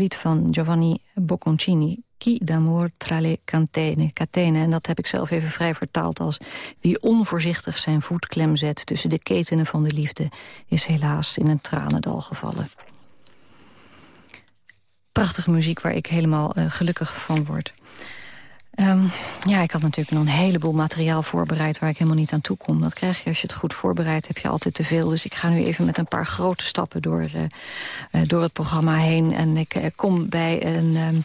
lied van Giovanni Bocconcini. Chi d'amor tra le catene, catene. En dat heb ik zelf even vrij vertaald als... wie onvoorzichtig zijn voet klem zet tussen de ketenen van de liefde... is helaas in een tranendal gevallen. Prachtige muziek waar ik helemaal uh, gelukkig van word. Um, ja, ik had natuurlijk nog een heleboel materiaal voorbereid... waar ik helemaal niet aan toe kom. Dat krijg je als je het goed voorbereidt, heb je altijd te veel. Dus ik ga nu even met een paar grote stappen door, uh, uh, door het programma heen. En ik uh, kom bij een... Um,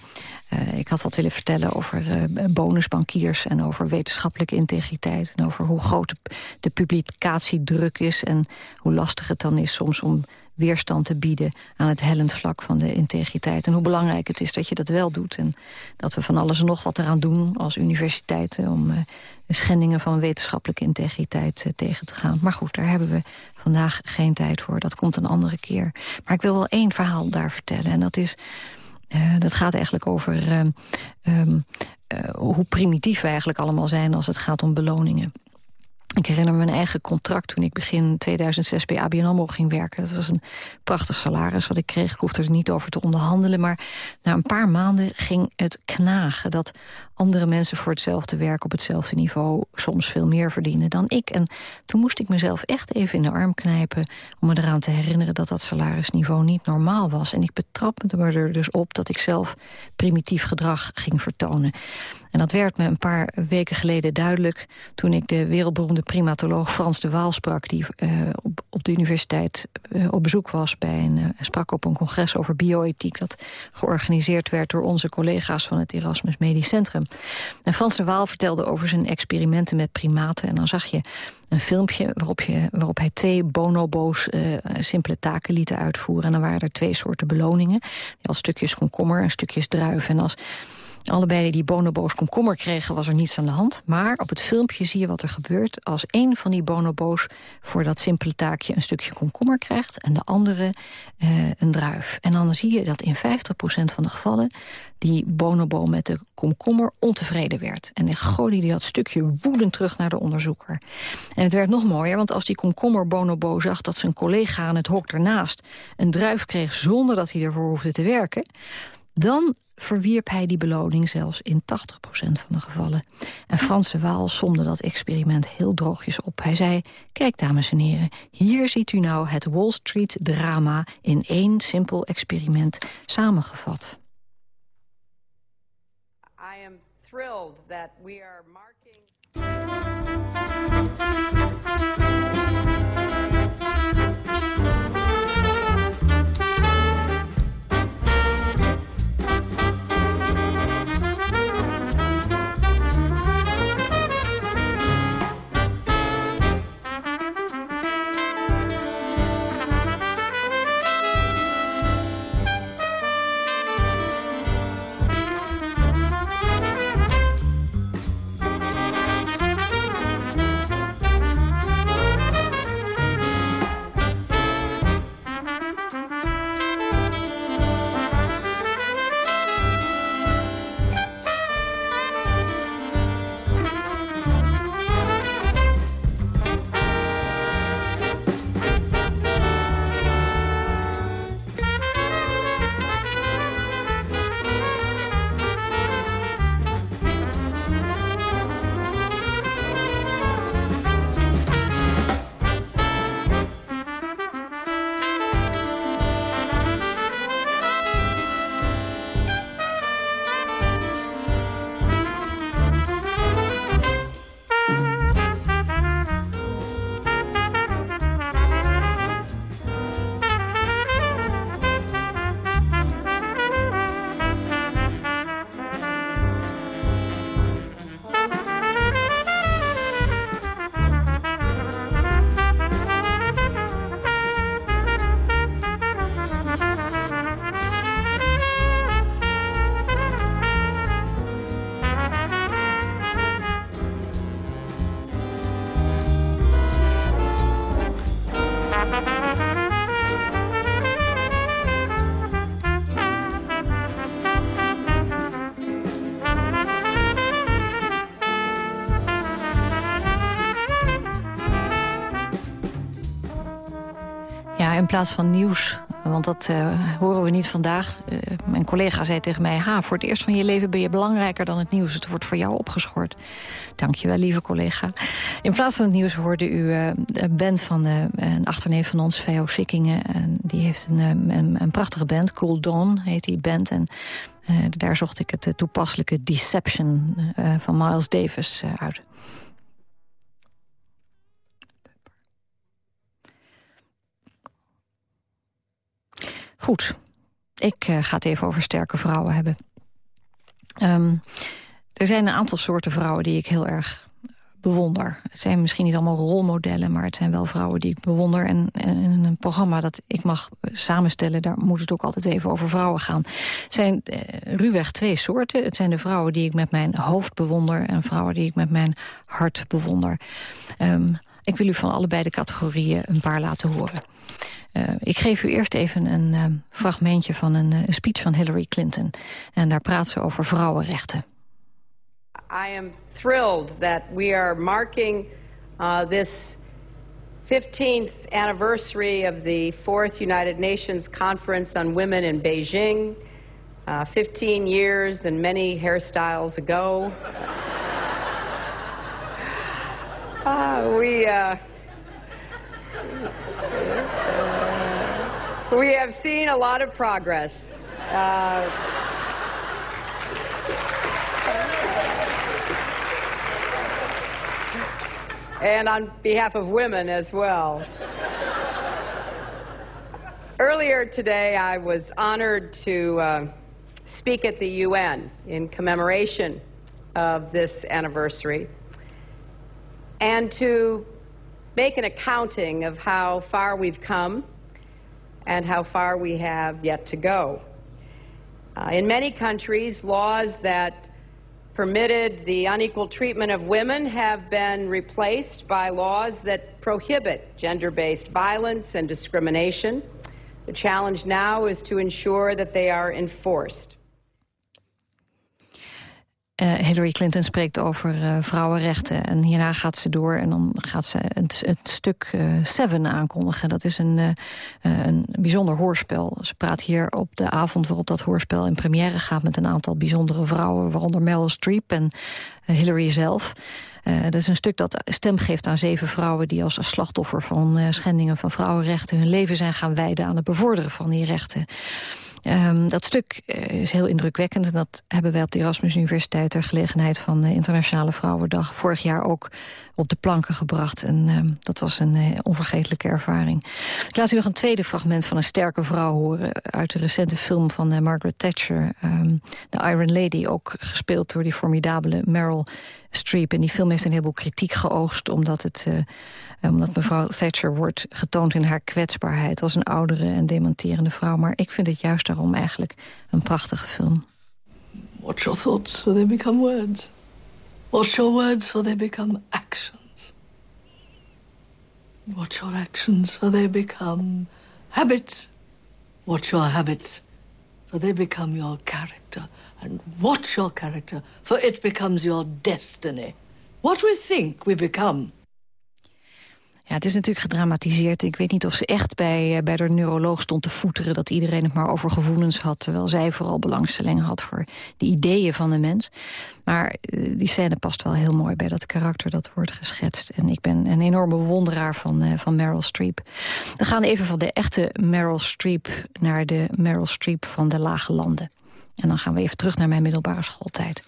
uh, ik had wat willen vertellen over uh, bonusbankiers... en over wetenschappelijke integriteit... en over hoe groot de, publicatiedruk is... en hoe lastig het dan is soms om weerstand te bieden aan het hellend vlak van de integriteit. En hoe belangrijk het is dat je dat wel doet. En dat we van alles en nog wat eraan doen als universiteiten... om de schendingen van wetenschappelijke integriteit tegen te gaan. Maar goed, daar hebben we vandaag geen tijd voor. Dat komt een andere keer. Maar ik wil wel één verhaal daar vertellen. En dat is... Uh, dat gaat eigenlijk over um, um, hoe primitief we eigenlijk allemaal zijn als het gaat om beloningen. Ik herinner me mijn eigen contract toen ik begin 2006 bij ABN AMRO ging werken. Dat was een prachtig salaris wat ik kreeg. Ik hoefde er niet over te onderhandelen. Maar na een paar maanden ging het knagen dat andere mensen voor hetzelfde werk op hetzelfde niveau soms veel meer verdienen dan ik. En toen moest ik mezelf echt even in de arm knijpen om me eraan te herinneren dat dat salarisniveau niet normaal was. En ik betrapte me er dus op dat ik zelf primitief gedrag ging vertonen. En dat werd me een paar weken geleden duidelijk... toen ik de wereldberoemde primatoloog Frans de Waal sprak... die uh, op, op, de universiteit uh, op bezoek was bij een, uh, sprak op een congres over bioethiek... dat georganiseerd werd door onze collega's van het Erasmus Medisch Centrum. En Frans de Waal vertelde over zijn experimenten met primaten... en dan zag je een filmpje waarop, je, waarop hij twee bonobo's simpele taken liet uitvoeren. En dan waren er twee soorten beloningen. Als stukjes komkommer en stukjes druif. En als Allebei die bonobo's komkommer kregen, was er niets aan de hand. Maar op het filmpje zie je wat er gebeurt als een van die bonobo's... voor dat simpele taakje een stukje komkommer krijgt... en de andere uh, een druif. En dan zie je dat in 50% van de gevallen die bonobo met de komkommer ontevreden werd. En hij gooide dat stukje woedend terug naar de onderzoeker. En het werd nog mooier, want als die komkommer bonobo zag... dat zijn collega aan het hok ernaast een druif kreeg... zonder dat hij ervoor hoefde te werken... dan verwierp hij die beloning zelfs in 80% van de gevallen. En Franse Waal somde dat experiment heel droogjes op. Hij zei, kijk dames en heren, hier ziet u nou het Wall Street drama... in één simpel experiment samengevat. I am thrilled that we are marking... plaats van nieuws Want dat uh, horen we niet vandaag. Uh, mijn collega zei tegen mij... Ha, voor het eerst van je leven ben je belangrijker dan het nieuws. Het wordt voor jou opgeschort. Dank je wel, lieve collega. In plaats van het nieuws hoorde u uh, een band van een achterneef van ons, V.O. Sikkingen. En die heeft een, een, een, prachtige band, Cool Dawn heet die band. En daar zocht ik het toepasselijke Deception van Miles Davis uit. Goed, ik uh, ga het even over sterke vrouwen hebben. Um, er zijn een aantal soorten vrouwen die ik heel erg bewonder. Het zijn misschien niet allemaal rolmodellen, maar het zijn wel vrouwen die ik bewonder. En, in een programma dat ik mag samenstellen, daar moet het ook altijd even over vrouwen gaan. Het zijn uh, ruwweg twee soorten. Het zijn de vrouwen die ik met mijn hoofd bewonder en vrouwen die ik met mijn hart bewonder. Um, ik wil u van allebei de categorieën een paar laten horen. Uh, ik geef u eerst even een uh, fragmentje van een, uh, speech van Hillary Clinton. En daar praat ze over vrouwenrechten. I am thrilled that we are marking this 15th anniversary of the fourth United Nations Conference on Women in Beijing. 15 years and many hairstyles ago. We We have seen a lot of progress. Uh, and on behalf of women as well. Earlier today, I was honored to uh, speak at the UN in commemoration of this anniversary and to make an accounting of how far we've come and how far we have yet to go. Uh, in many countries, laws that permitted the unequal treatment of women have been replaced by laws that prohibit gender based violence and discrimination. The challenge now is to ensure that they are enforced. Uh, Hillary Clinton spreekt over uh, vrouwenrechten. En hierna gaat ze door en dan gaat ze het, stuk uh, Seven aankondigen. Dat is een, een bijzonder hoorspel. Ze praat hier op de avond waarop dat hoorspel in première gaat... met een aantal bijzondere vrouwen, waaronder Meryl Streep en Hillary zelf... Dat is een stuk dat stem geeft aan zeven vrouwen... die als slachtoffer van schendingen van vrouwenrechten... hun leven zijn gaan wijden aan het bevorderen van die rechten. Um, dat stuk eh, is heel indrukwekkend. En dat hebben wij op de Erasmus Universiteit... ter gelegenheid van de Internationale Vrouwendag... vorig jaar ook op de planken gebracht. En um, dat was een uh, onvergetelijke ervaring. Ik laat u nog een tweede fragment van een sterke vrouw horen... uit de recente film van Margaret Thatcher. Um, The Iron Lady, ook gespeeld door die formidabele Meryl Streep. En die film heeft een heleboel kritiek geoogst... omdat het omdat mevrouw Thatcher wordt getoond in haar kwetsbaarheid... als een oudere en dementerende vrouw. Maar ik vind het juist daarom eigenlijk een prachtige film. Watch your thoughts so they become words. Watch your words for they become actions. Watch your actions for they become habits. Watch your habits for they become your character. And watch your character for it becomes your destiny. What we think we become ja, het is natuurlijk gedramatiseerd. Ik weet niet of ze echt bij, eh, bij de neuroloog stond te voeteren... dat iedereen het maar over gevoelens had... terwijl zij vooral belangstelling had voor de ideeën van de mens. Maar eh, die scène past wel heel mooi bij dat karakter dat wordt geschetst. En ik ben een enorme bewonderaar van, uh, van Meryl Streep. We gaan even van de echte Meryl Streep... naar de Meryl Streep van de Lage Landen. En dan gaan we even terug naar mijn middelbare schooltijd.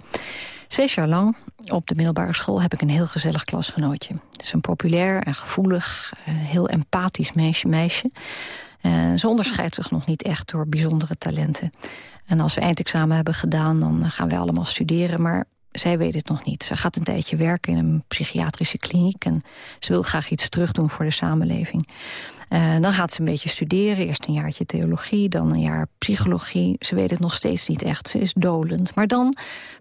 Zes jaar lang op de middelbare school heb ik een heel gezellig klasgenootje. Het is een populair en gevoelig, eh, heel empathisch meisje. meisje. Uh, ze onderscheidt zich nog niet echt door bijzondere talenten. En als we eindexamen hebben gedaan, dan gaan wij allemaal studeren. Maar zij weet het nog niet. Ze gaat een tijdje werken in een psychiatrische kliniek... en ze wil graag iets terugdoen voor de samenleving. Uh, dan gaat ze een beetje studeren. Eerst een jaartje theologie, dan een jaar psychologie. Ze weet het nog steeds niet echt. Ze is dolend. Maar dan,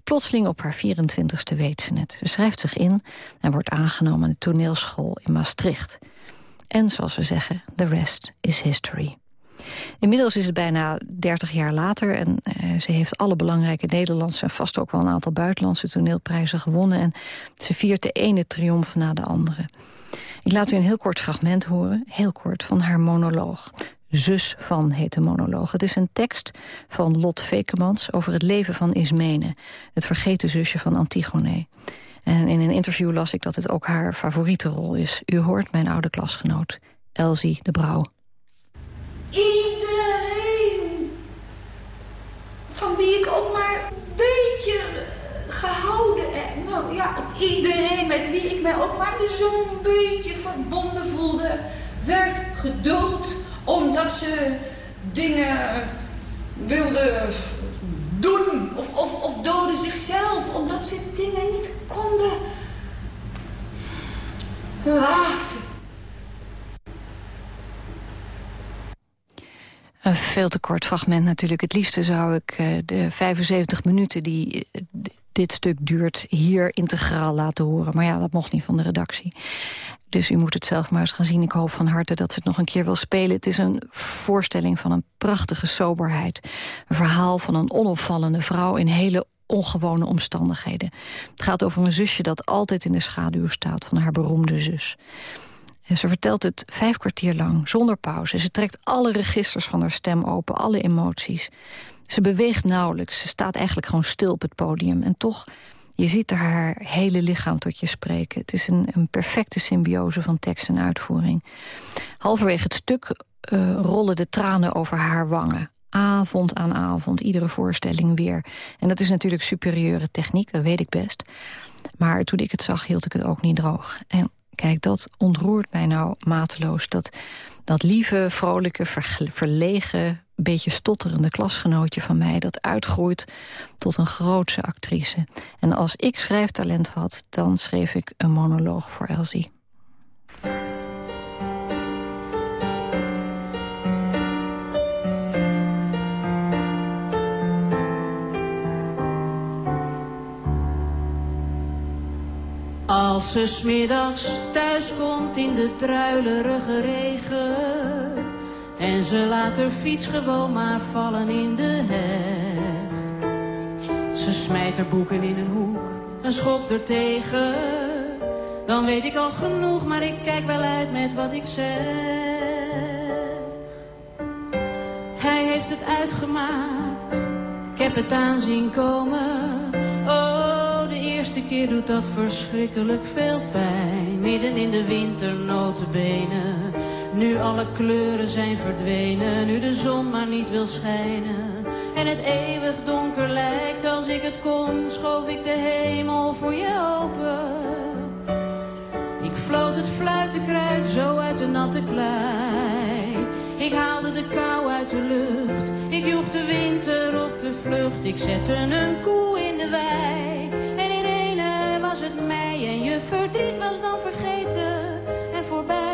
plotseling op haar 24ste weet ze het. Ze schrijft zich in en wordt aangenomen aan de toneelschool in Maastricht. En zoals we zeggen, the rest is history. Inmiddels is het bijna 30 jaar later en uh, ze heeft alle belangrijke Nederlandse... en vast ook wel een aantal buitenlandse toneelprijzen gewonnen... en ze viert de ene triomf na de andere. Ik laat u een heel kort fragment horen, heel kort, van haar monoloog. Zus van heet de monoloog. Het is een tekst van Lot Vekemans over het leven van Ismene... het vergeten zusje van Antigone. En in een interview las ik dat het ook haar favoriete rol is. U hoort mijn oude klasgenoot, Elsie de Brouw. Iedereen van wie ik ook maar een beetje gehouden heb. Nou ja, iedereen met wie ik mij ook maar zo'n beetje verbonden voelde... werd gedood omdat ze dingen wilden doen. Of, of, of doden zichzelf omdat ze dingen niet konden laten. Een veel te kort fragment natuurlijk. Het liefste zou ik uh, de 75 minuten die uh, dit stuk duurt... hier integraal laten horen. Maar ja, dat mocht niet van de redactie. Dus u moet het zelf maar eens gaan zien. Ik hoop van harte dat ze het nog een keer wil spelen. Het is een voorstelling van een prachtige soberheid. Een verhaal van een onopvallende vrouw in hele ongewone omstandigheden. Het gaat over een zusje dat altijd in de schaduw staat van haar beroemde zus. Ze vertelt het vijf kwartier lang, zonder pauze. Ze trekt alle registers van haar stem open, alle emoties. Ze beweegt nauwelijks, ze staat eigenlijk gewoon stil op het podium. En toch je ziet haar hele lichaam tot je spreken. Het is een, een perfecte symbiose van tekst en uitvoering. Halverwege het stuk uh, rollen de tranen over haar wangen. Avond aan avond, iedere voorstelling weer. En dat is natuurlijk superieure techniek, dat weet ik best. Maar toen ik het zag, hield ik het ook niet droog. En kijk, dat ontroert mij nou mateloos. Dat, dat lieve, vrolijke, verlegen, beetje stotterende klasgenootje van mij... dat uitgroeit tot een grootse actrice. En als ik schrijftalent had, dan schreef ik een monoloog voor Elsie. Als ze smiddags thuis komt in de druilerige regen en ze laat haar fiets gewoon maar vallen in de heg. Ze smijt haar boeken in een hoek en schopt er tegen. Dan weet ik al genoeg, maar ik kijk wel uit met wat ik zeg. Hij heeft het uitgemaakt, ik heb het aanzien komen. Eerste keer doet dat verschrikkelijk veel pijn. Midden in de winter notenbenen nu alle kleuren zijn verdwenen, nu de zon maar niet wil schijnen. En het eeuwig donker lijkt, als ik het kon, schoof ik de hemel voor je open. Ik floot het fluitenkruid zo uit de natte klei. Ik haalde de kou uit de lucht, ik joeg de winter op de vlucht. Ik zette een koe in de wei, was het mei. En je verdriet was dan vergeten en voorbij.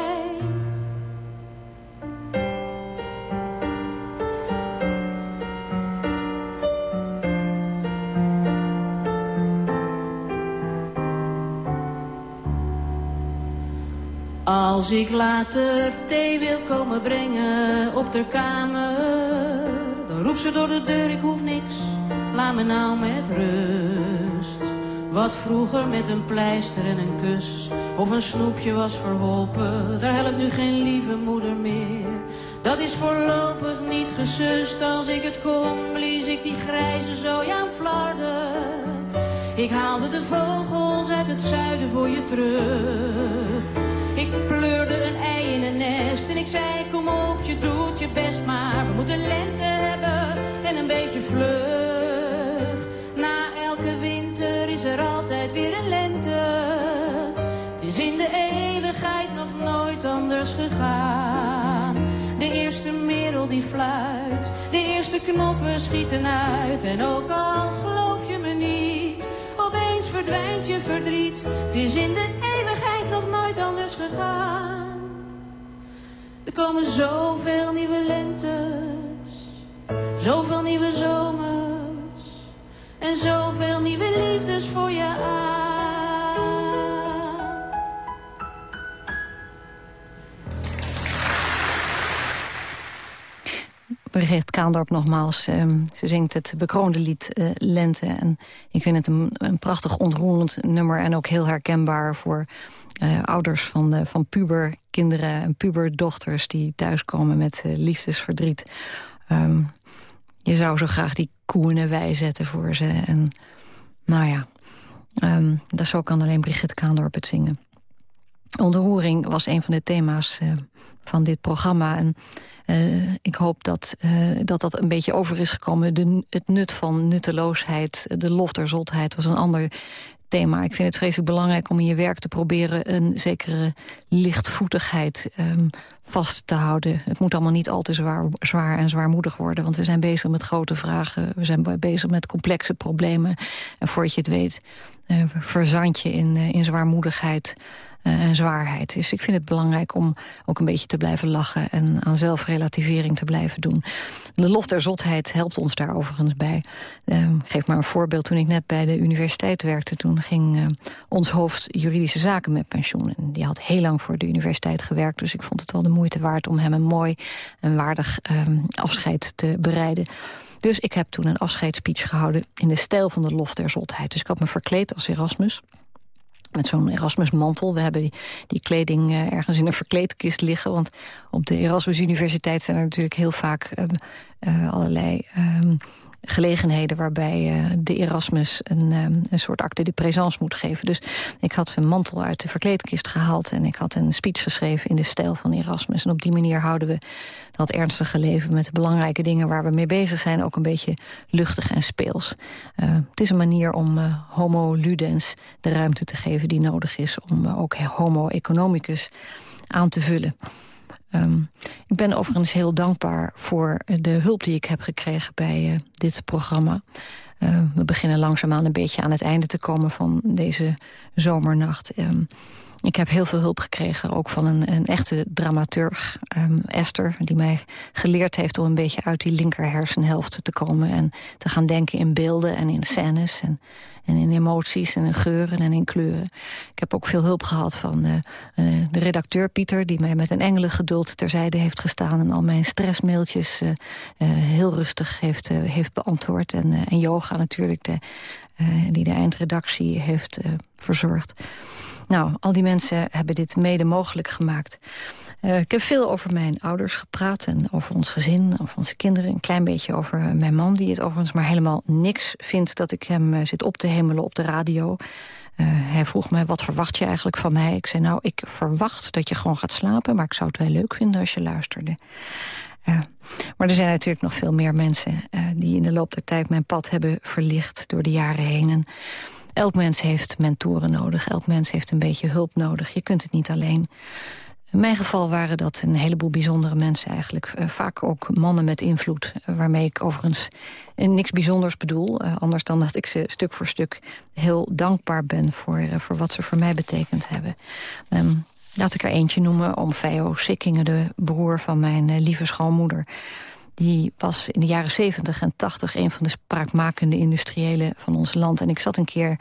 Als ik later thee wil komen brengen op de kamer, dan roept ze door de deur, ik hoef niks, laat me nou met rust. Wat vroeger met een pleister en een kus of een snoepje was verholpen, daar helpt nu geen lieve moeder meer. Dat is voorlopig niet gesust, als ik het kom, blies ik die grijze zooi aan flarden. Ik haalde de vogels uit het zuiden voor je terug. Ik pleurde een ei in een nest en ik zei kom op, je doet je best maar. We moeten lente hebben en een beetje vlug. Weer een lente. Het is in de eeuwigheid nog nooit anders gegaan. De eerste merel die fluit, de eerste knoppen schieten uit. En ook al geloof je me niet, opeens verdwijnt je verdriet. Het is in de eeuwigheid nog nooit anders gegaan. Er komen zoveel nieuwe lentes, zoveel nieuwe zomers en zoveel nieuwe liefdes voor je aan. Brigitte Kaandorp nogmaals. Ehm, ze zingt het bekroonde lied uh, Lente. En ik vind het een, prachtig ontroerend nummer... en ook heel herkenbaar voor uh, ouders van, uh, van puberkinderen en puberdochters... die thuiskomen met liefdesverdriet. Um, je zou zo graag die koenen wijzetten voor ze. En nou ja, um, dat zo kan alleen Brigitte Kaandorp het zingen. Ontroering was een van de thema's van dit programma. En uh, ik hoop dat, uh, dat dat een beetje over is gekomen. De, het nut van nutteloosheid, de lof der zotheid was een ander thema. Ik vind het vreselijk belangrijk om in je werk te proberen... een zekere lichtvoetigheid um, vast te houden. Het moet allemaal niet al te zwaar, zwaar en zwaarmoedig worden... want we zijn bezig met grote vragen. We zijn bezig met complexe problemen. En voordat je het weet, uh, verzand je in, in zwaarmoedigheid... Eh, en zwaarheid. Dus ik vind het belangrijk om ook een beetje te blijven lachen... en aan zelfrelativering te blijven doen. De lof der zotheid helpt ons daar overigens bij. Ik geef maar een voorbeeld. Toen ik net bij de universiteit werkte... toen ging uh, ons hoofd juridische zaken met pensioen. En die had heel lang voor de universiteit gewerkt... dus ik vond het wel de moeite waard om hem een mooi en waardig ehm, afscheid te bereiden... Dus ik heb toen een afscheidsspeech gehouden in de stijl van de lof der zotheid. Dus ik had me verkleed als Erasmus met zo'n Erasmus-mantel. We hebben die, kleding uh, ergens in een verkleedkist liggen. Want op de Erasmus Universiteit zijn er natuurlijk heel vaak uh, uh, allerlei ehm, gelegenheden waarbij uh, de Erasmus een, um, een soort acte de présence moet geven. Dus ik had zijn mantel uit de verkleedkist gehaald... en ik had een speech geschreven in de stijl van Erasmus. En op die manier houden we dat ernstige leven... met de belangrijke dingen waar we mee bezig zijn... ook een beetje luchtig en speels. Uh, het is een manier om uh, homo ludens de ruimte te geven die nodig is... om ook homo economicus aan te vullen. Um, ik ben overigens heel dankbaar voor de hulp die ik heb gekregen bij uh, dit programma. Uh, we beginnen langzaamaan een beetje aan het einde te komen van deze zomernacht. Um, ik heb heel veel hulp gekregen, ook van een, een echte dramaturg, um, Esther... die mij geleerd heeft om een beetje uit die linker hersenhelft te komen... en te gaan denken in beelden en in scènes en, en in emoties en in geuren en in kleuren. Ik heb ook veel hulp gehad van uh, uh, de redacteur Pieter... die mij met een engelen geduld terzijde heeft gestaan... en al mijn stressmailtjes uh, heel rustig heeft, heeft beantwoord. En, en Yoga natuurlijk, de, die de eindredactie heeft verzorgd. Nou, al die mensen hebben dit mede mogelijk gemaakt. Uh, ik heb veel over mijn ouders gepraat en over ons gezin, over onze kinderen. Een klein beetje over mijn man, die het overigens maar helemaal niks vindt... dat ik hem zit op te hemelen op de radio. Hij vroeg mij, wat verwacht je eigenlijk van mij? Ik zei, nou, ik verwacht dat je gewoon gaat slapen... maar ik zou het wel leuk vinden als je luisterde. Maar er zijn natuurlijk nog veel meer mensen... Uh, die in de loop der tijd mijn pad hebben verlicht door de jaren heen. En Elk mens heeft mentoren nodig. Elk mens heeft een beetje hulp nodig. Je kunt het niet alleen. In mijn geval waren dat een heleboel bijzondere mensen eigenlijk. Uh, vaak ook mannen met invloed. Uh, waarmee ik overigens niks bijzonders bedoel. anders dan dat ik ze stuk voor stuk heel dankbaar ben... voor, voor wat ze voor mij betekend hebben. Um, laat ik er eentje noemen. Om Veo Sikkingen, de broer van mijn lieve schoonmoeder. Die was in de jaren 70 en 80 een van de spraakmakende industriëlen van ons land. En ik zat een keer,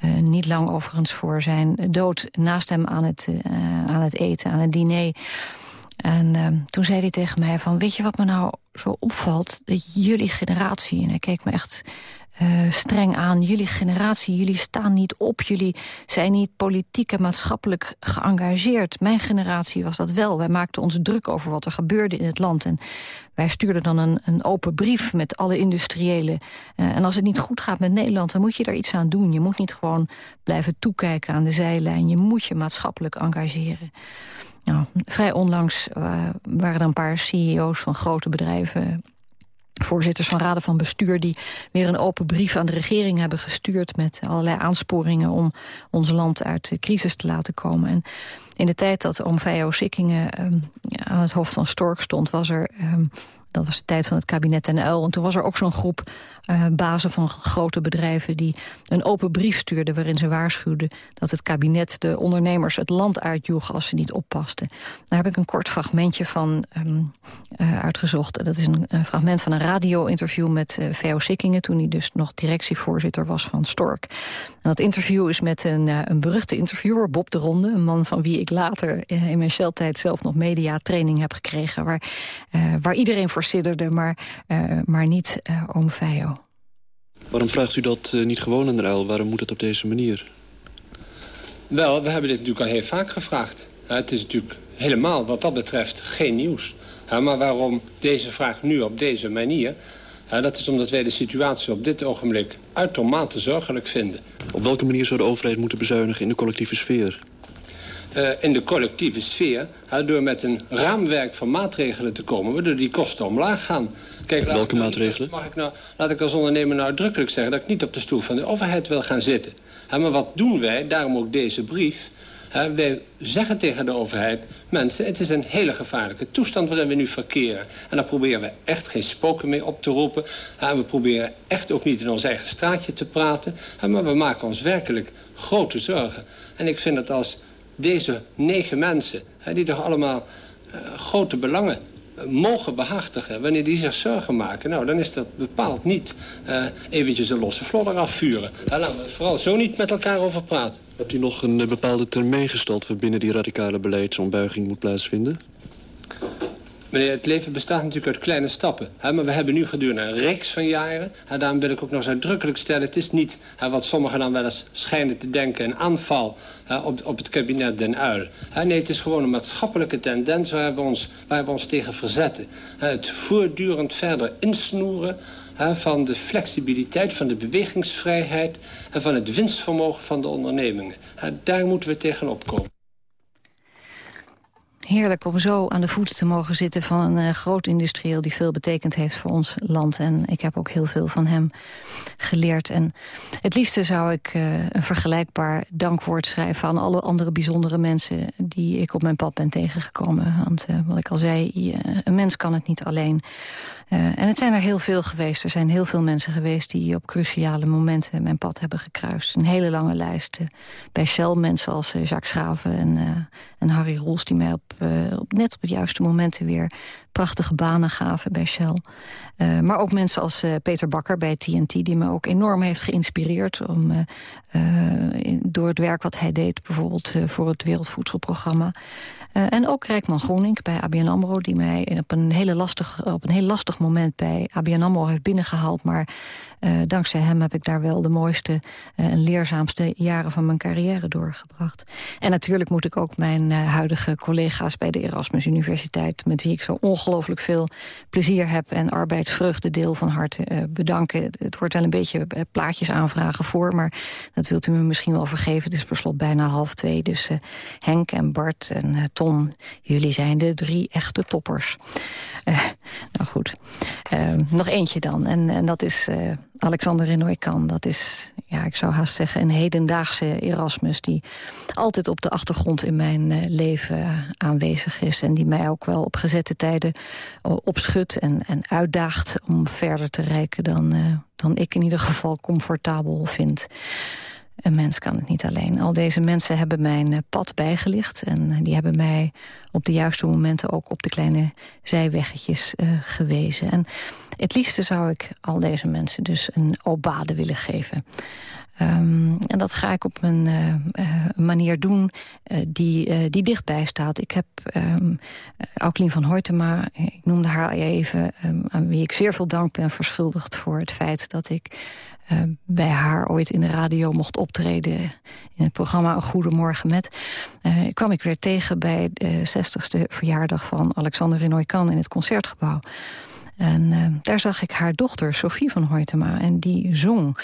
uh, niet lang overigens voor zijn dood... naast hem aan het, uh, aan het eten, aan het diner. En uh, toen zei hij tegen mij van... weet je wat me nou zo opvalt? Dat jullie generatie, en hij keek me echt uh, streng aan. Jullie generatie, jullie staan niet op. Jullie zijn niet politiek en maatschappelijk geëngageerd. Mijn generatie was dat wel. Wij maakten ons druk over wat er gebeurde in het land. En wij stuurden dan een, een open brief met alle industriëlen. Uh, en als het niet goed gaat met Nederland, dan moet je daar iets aan doen. Je moet niet gewoon blijven toekijken aan de zijlijn. Je moet je maatschappelijk engageren. Nou, vrij onlangs uh, waren er een paar CEO's van grote bedrijven voorzitters van raden van bestuur... die weer een open brief aan de regering hebben gestuurd... met allerlei aansporingen om ons land uit de crisis te laten komen. En in de tijd dat oom Vijo Sikkingen um, aan het hoofd van Stork stond... was er um, dat was de tijd van het kabinet uil. En toen was er ook zo'n groep uh, bazen van grote bedrijven... die een open brief stuurden waarin ze waarschuwden... dat het kabinet de ondernemers het land uitjoeg als ze niet oppasten. Daar heb ik een kort fragmentje van um, uh, uitgezocht. Dat is een, fragment van een radio-interview met uh, V.O. Sikkingen... toen hij dus nog directievoorzitter was van Stork. En dat interview is met een, een beruchte interviewer, Bob de Ronde... een man van wie ik later in mijn sheltijd zelf nog mediatraining heb gekregen... waar, waar iedereen voor sidderde, maar, maar niet oom Feio. Waarom vraagt u dat niet gewoon aan de uil? Waarom moet het op deze manier? Wel, we hebben dit natuurlijk al heel vaak gevraagd. het is natuurlijk helemaal wat dat betreft geen nieuws. maar waarom deze vraag nu op deze manier? dat is omdat wij de situatie op dit ogenblik uitermate zorgelijk vinden. Op welke manier zou de overheid moeten bezuinigen in de collectieve sfeer? Uh, in de collectieve sfeer... door met een raamwerk van maatregelen te komen... waardoor die kosten omlaag gaan. Kijk, welke nou maatregelen? Mag ik nou, laat ik als ondernemer nou uitdrukkelijk zeggen... dat ik niet op de stoel van de overheid wil gaan zitten. maar wat doen wij? Daarom ook deze brief wij zeggen tegen de overheid... mensen, het is een hele gevaarlijke toestand waarin we nu verkeren. En daar proberen we echt geen spoken mee op te roepen. En we proberen echt ook niet in ons eigen straatje te praten. Maar we maken ons werkelijk grote zorgen. En ik vind dat als deze negen mensen... die toch allemaal uh, grote belangen mogen behartigen, wanneer die zich zorgen maken... nou, dan is dat bepaald niet uh, eventjes een losse vlodder afvuren. Daar laten we vooral zo niet met elkaar over praten. Hebt u nog een eh, bepaalde termijn gesteld... waarbinnen die radicale beleidsombuiging moet plaatsvinden? Meneer, het leven bestaat natuurlijk uit kleine stappen. Hè, maar we hebben nu gedurende een reeks van jaren... En daarom wil ik ook nog eens uitdrukkelijk stellen... het is niet hè, wat sommigen dan wel eens schijnen te denken... een aanval hè, op, op het kabinet Den Uil. nee, het is gewoon een maatschappelijke tendens... waar we ons, waar we ons tegen verzetten. het voortdurend verder insnoeren van de flexibiliteit, van de bewegingsvrijheid... en van het winstvermogen van de ondernemingen. daar moeten we tegenop komen heerlijk om zo aan de voeten te mogen zitten van een uh, groot industrieel die veel betekend heeft voor ons land. En ik heb ook heel veel van hem geleerd. En het liefste zou ik uh, een vergelijkbaar dankwoord schrijven aan alle andere bijzondere mensen die ik op mijn pad ben tegengekomen. Want uh, wat ik al zei, een mens kan het niet alleen. Uh, en het zijn er heel veel geweest. Er zijn heel veel mensen geweest die op cruciale momenten mijn pad hebben gekruist. Een hele lange lijst. bij Shell mensen als Jacques Schraven en, en Harry Roels... die mij op, op, net op het juiste momenten weer prachtige banen gaven bij Shell. Maar ook mensen als Peter Bakker bij TNT... die me ook enorm heeft geïnspireerd... Om, door het werk wat hij deed, bijvoorbeeld voor het Wereldvoedselprogramma. En ook Rijkman Groening bij ABN AMRO... die mij op een, hele lastig, op een heel lastig moment bij ABN AMRO heeft binnengehaald... maar uh, dankzij hem heb ik daar wel de mooiste uh, en leerzaamste jaren van mijn carrière doorgebracht. En natuurlijk moet ik ook mijn uh, huidige collega's bij de Erasmus Universiteit... met wie ik zo ongelooflijk veel plezier heb en arbeidsvreugde deel van harte bedanken. Het wordt wel een beetje plaatjes aanvragen voor, maar dat wilt u me misschien wel vergeven. Het is per slot bijna half twee, dus Henk en Bart en Tom, jullie zijn de drie echte toppers. Nou goed, nog eentje dan. En, en dat is Alexander Renoy-Kan, dat is, ja, ik zou haast zeggen... een hedendaagse Erasmus die altijd op de achtergrond in mijn uh, leven aanwezig is... en die mij ook wel op gezette tijden uh, opschudt en, en uitdaagt... om verder te reiken dan, dan ik in ieder geval comfortabel vind. Een mens kan het niet alleen. Al deze mensen hebben mijn eh, pad bijgelicht... en die hebben mij op de juiste momenten ook op de kleine zijweggetjes uh, gewezen. En het liefste zou ik al deze mensen dus een obade willen geven. Um, en dat ga ik op een manier doen die, die dichtbij staat. Ik heb um, van Hoytema, ik noemde haar even... Um, aan wie ik zeer veel dank ben verschuldigd voor het feit dat ik uh, bij haar ooit in de radio mocht optreden... in het programma Goedemorgen Met... Uh, kwam ik weer tegen bij de 60ste verjaardag van Alexander Renoy Kan in het Concertgebouw. En uh, daar zag ik haar dochter, Sophie van Hoytema, en die zong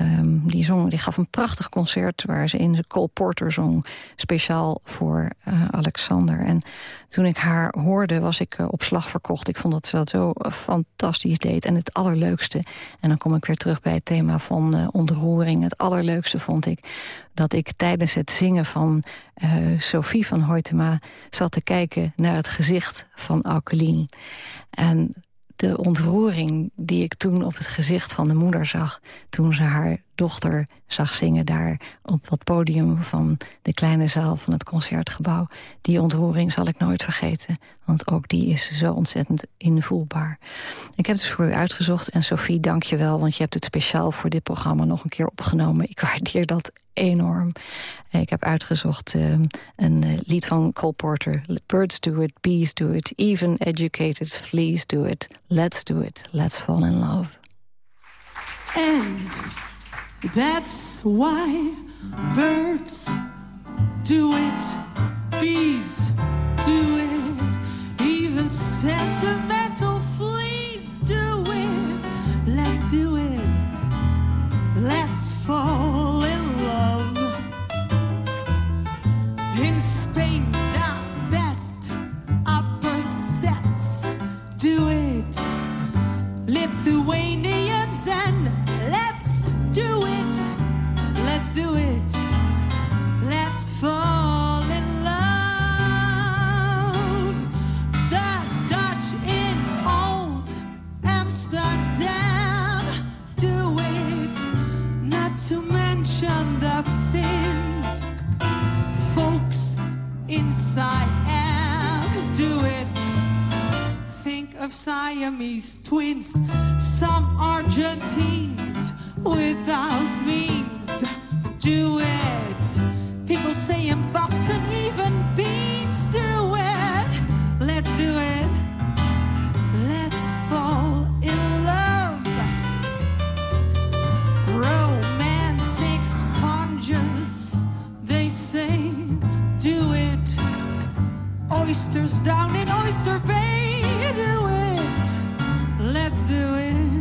Um, die, zong, die gaf een prachtig concert waar ze in Cole Porter zong. Speciaal voor uh, Alexander. En toen ik haar hoorde was ik uh, op slag verkocht. Ik vond dat ze dat zo fantastisch deed. En het allerleukste, en dan kom ik weer terug bij het thema van uh, ontroering. Het allerleukste vond ik dat ik tijdens het zingen van Sophie van Hoytema... zat te kijken naar het gezicht van Aukelien. En de ontroering die ik toen op het gezicht van de moeder zag... toen ze haar dochter zag zingen daar op dat podium van de kleine zaal van het Concertgebouw. Die ontroering zal ik nooit vergeten, want ook die is zo ontzettend invoelbaar. Ik heb het dus voor u uitgezocht en Sophie, dank je wel, want je hebt het speciaal voor dit programma nog een keer opgenomen. Ik waardeer dat enorm. Ik heb uitgezocht uh, een uh, lied van Cole Porter. Birds do it, bees do it, even educated fleas do it. Let's do it, let's fall in love. And that's why birds do it, bees do it, even sentimental fleas do it. Let's do it. Let's fall in love. In Spain, the best upper sets do it. Lithuanians and let's do it. Let's do it. Let's fall in love. The Dutch in old Amsterdam do it. Not to mention in Siam do it think of Siamese twins, some Argentines without means. Do it. People say in Boston, even beans do it. Let's do it. Let's fall do it. Oysters down in Oyster Bay, do it. Let's do it.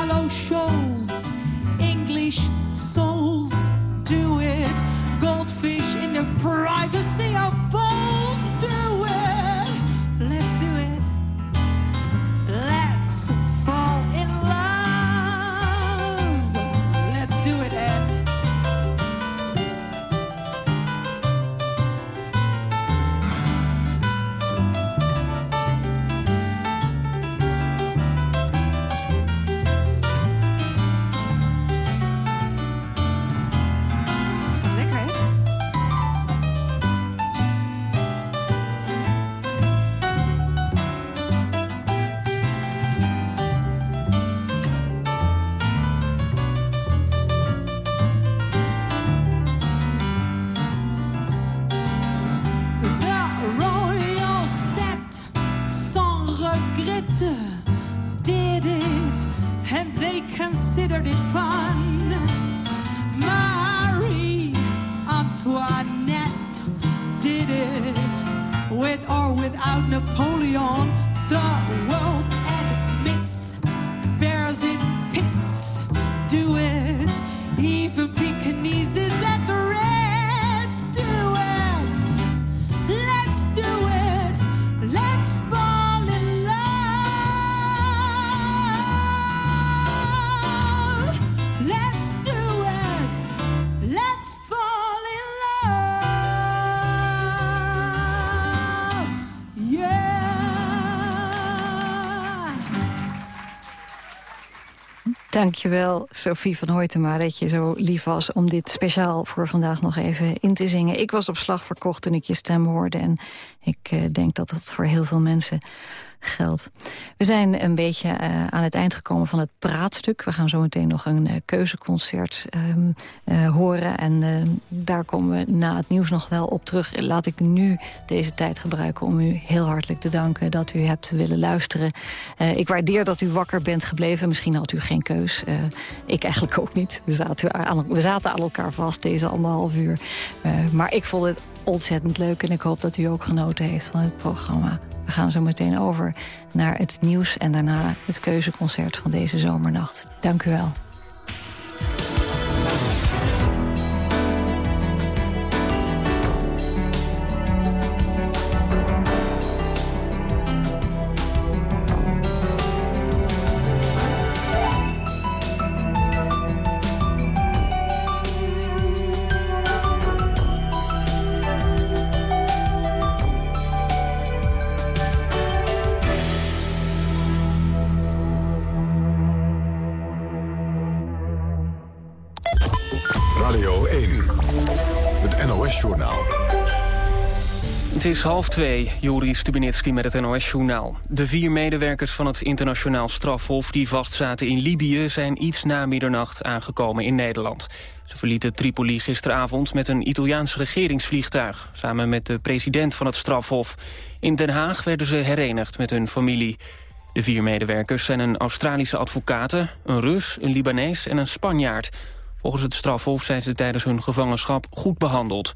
Shallow shoals. Dankjewel, Sophie van Hoytema, dat je zo lief was... om dit speciaal voor vandaag nog even in te zingen. Ik was op slag verkocht toen ik je stem hoorde. En ik eh, denk dat dat voor heel veel mensen geldt. We zijn een beetje uh, aan het eind gekomen van het praatstuk. We gaan zo meteen nog een uh, keuzeconcert um, uh, horen. En daar komen we na het nieuws nog wel op terug. Laat ik nu deze tijd gebruiken om u heel hartelijk te danken... dat u hebt willen luisteren. ik waardeer dat u wakker bent gebleven. Misschien had u geen keus. ik eigenlijk ook niet. We zaten, we zaten aan elkaar vast deze anderhalf uur. maar ik vond het ontzettend leuk. En ik hoop dat u ook genoten heeft van het programma. We gaan zo meteen over naar het nieuws en daarna het keuzeconcert van deze zomernacht. Dank u wel. Het is half twee, Juri Stubinitski met het NOS-journaal. De vier medewerkers van het internationaal strafhof die vastzaten in Libië... zijn iets na middernacht aangekomen in Nederland. Ze verlieten Tripoli gisteravond met een Italiaans regeringsvliegtuig... samen met de president van het strafhof. In Den Haag werden ze herenigd met hun familie. De vier medewerkers zijn een Australische advocaat, een Rus, een Libanees en een Spanjaard. Volgens het strafhof zijn ze tijdens hun gevangenschap goed behandeld.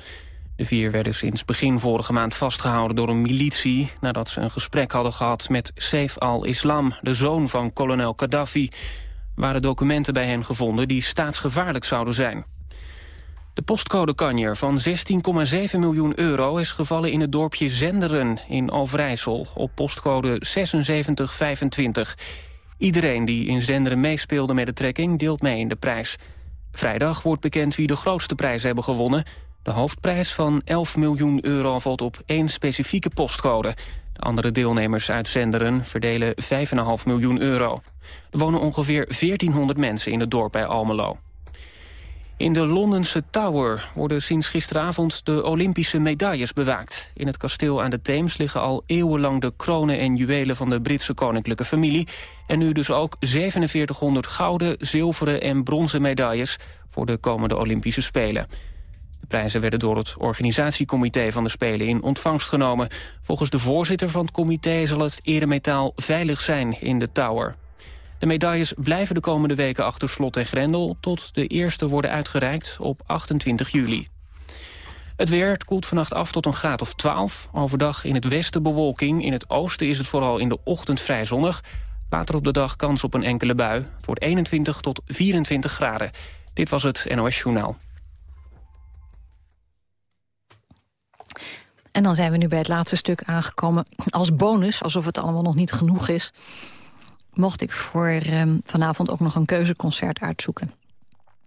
De vier werden sinds begin vorige maand vastgehouden door een militie... nadat ze een gesprek hadden gehad met Saif al-Islam, de zoon van kolonel Gaddafi. waren documenten bij hen gevonden die staatsgevaarlijk zouden zijn. De postcode kanjer van 16,7 miljoen euro is gevallen in het dorpje Zenderen in Overijssel op postcode 7625. Iedereen die in Zenderen meespeelde met de trekking deelt mee in de prijs. Vrijdag wordt bekend wie de grootste prijs hebben gewonnen. De hoofdprijs van 11 miljoen euro valt op één specifieke postcode. De andere deelnemers uit Zenderen verdelen 5,5 miljoen euro. Er wonen ongeveer 1400 mensen in het dorp bij Almelo. In de Londense Tower worden sinds gisteravond de Olympische medailles bewaakt. In het kasteel aan de Theems liggen al eeuwenlang de kronen en juwelen van de Britse koninklijke familie. En nu dus ook 4700 gouden, zilveren en bronzen medailles voor de komende Olympische Spelen. De prijzen werden door het organisatiecomité van de Spelen in ontvangst genomen. Volgens de voorzitter van het comité zal het eremetaal veilig zijn in de Tower. De medailles blijven de komende weken achter slot en grendel... tot de eerste worden uitgereikt op 28 juli. Het weer koelt vannacht af tot een graad of 12. Overdag in het westen bewolking. In het oosten is het vooral in de ochtend vrij zonnig. Later op de dag kans op een enkele bui. Het wordt 21 tot 24 graden. Dit was het NOS Journaal. En dan zijn we nu bij het laatste stuk aangekomen. Als bonus, alsof het allemaal nog niet genoeg is... mocht ik voor um, vanavond ook nog een keuzeconcert uitzoeken.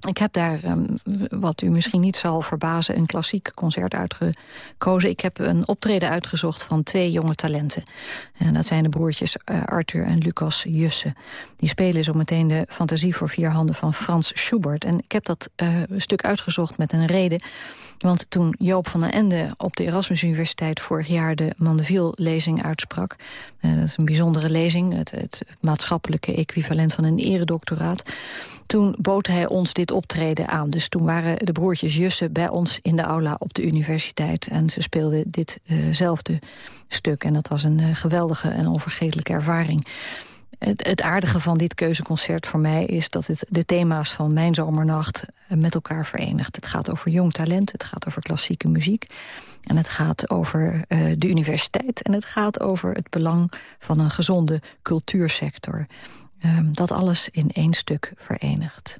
Ik heb daar, um, wat u misschien niet zal verbazen, een klassiek concert uitgekozen. Ik heb een optreden uitgezocht van twee jonge talenten. En dat zijn de broertjes uh, Arthur en Lucas Jussen. Die spelen zo meteen de Fantasie voor vier handen van Frans Schubert. En ik heb dat uh, stuk uitgezocht met een reden... Want toen Joop van den Ende op de Erasmus Universiteit vorig jaar de Mandeville-lezing uitsprak... Uh, dat is een bijzondere lezing, het, het maatschappelijke equivalent van een eredoctoraat... Toen bood hij ons dit optreden aan. Dus toen waren de broertjes Jussen bij ons in de aula op de universiteit. En ze speelden ditzelfde stuk. En dat was een uh, geweldige en onvergetelijke ervaring. Het, aardige van dit keuzeconcert voor mij is dat het de thema's van Mijn Zomernacht eh, met elkaar verenigt. Het gaat over jong talent, het gaat over klassieke muziek. En het gaat over uh, de universiteit en het gaat over het belang van een gezonde cultuursector. Uh, dat alles in één stuk verenigt.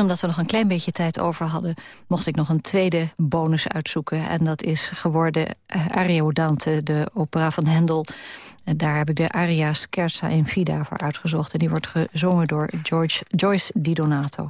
En omdat we nog een klein beetje tijd over hadden... mocht ik nog een tweede bonus uitzoeken. En dat is geworden uh, Ariodante, de opera van Hendel. En daar heb ik de aria Scherza in Vida voor uitgezocht. En die wordt gezongen door George, Joyce Di Donato.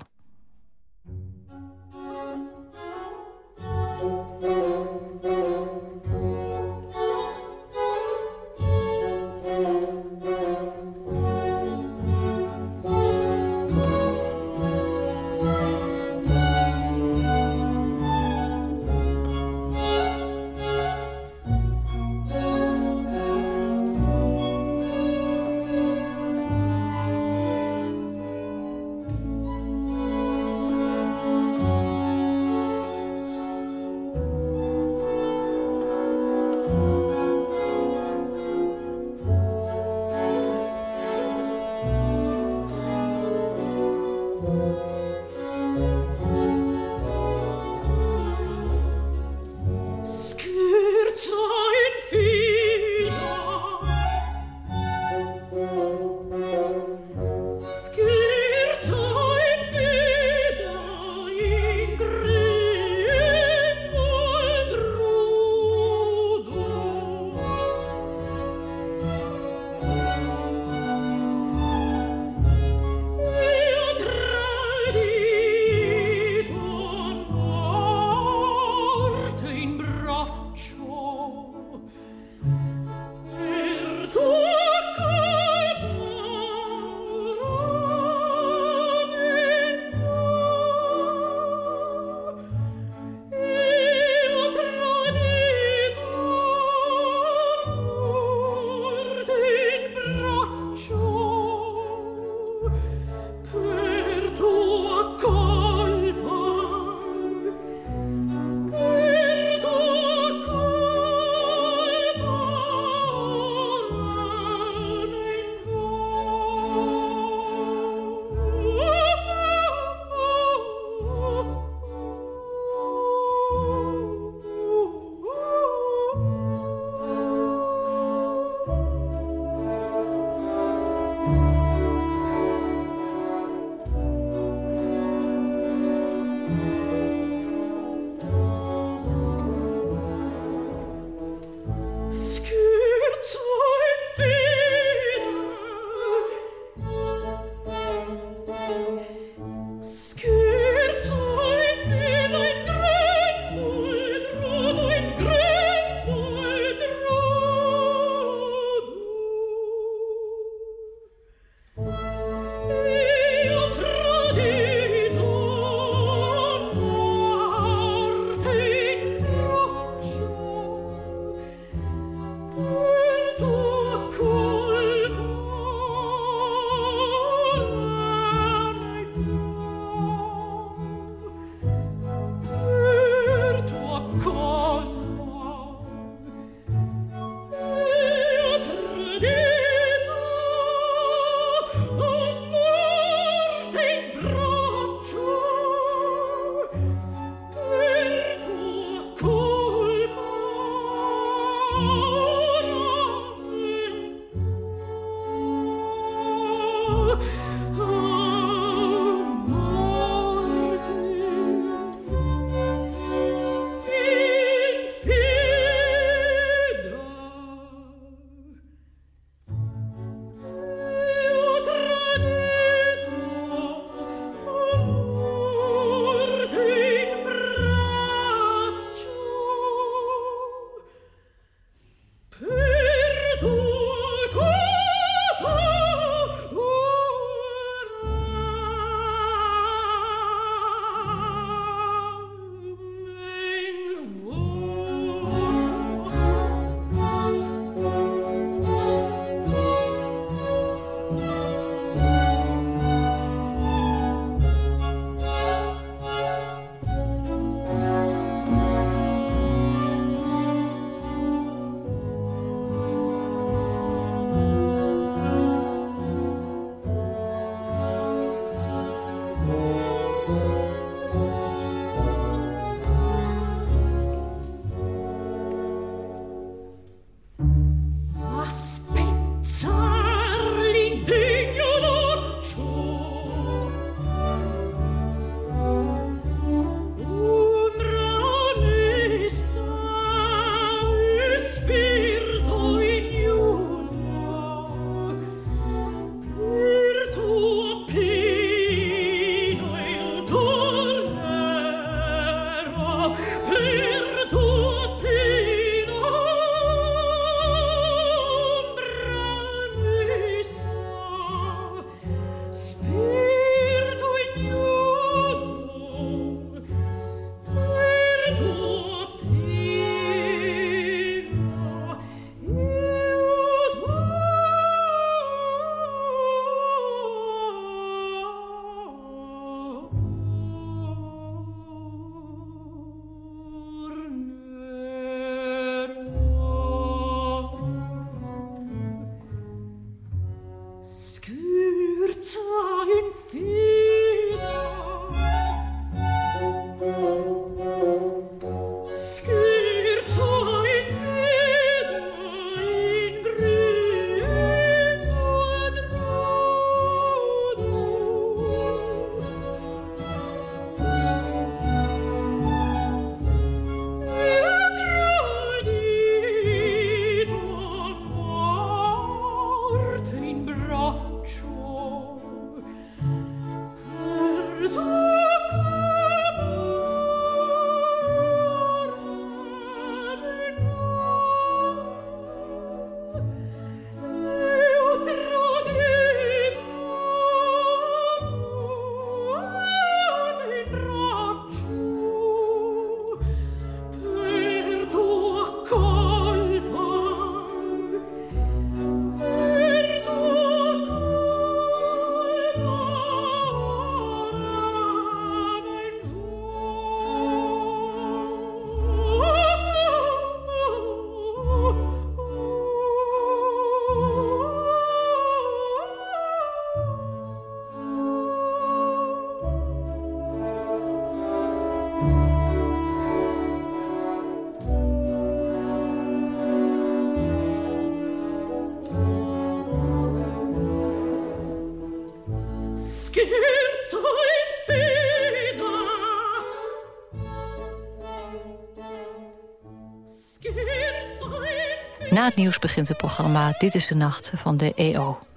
Het nieuws begint het programma Dit is de Nacht van de EO.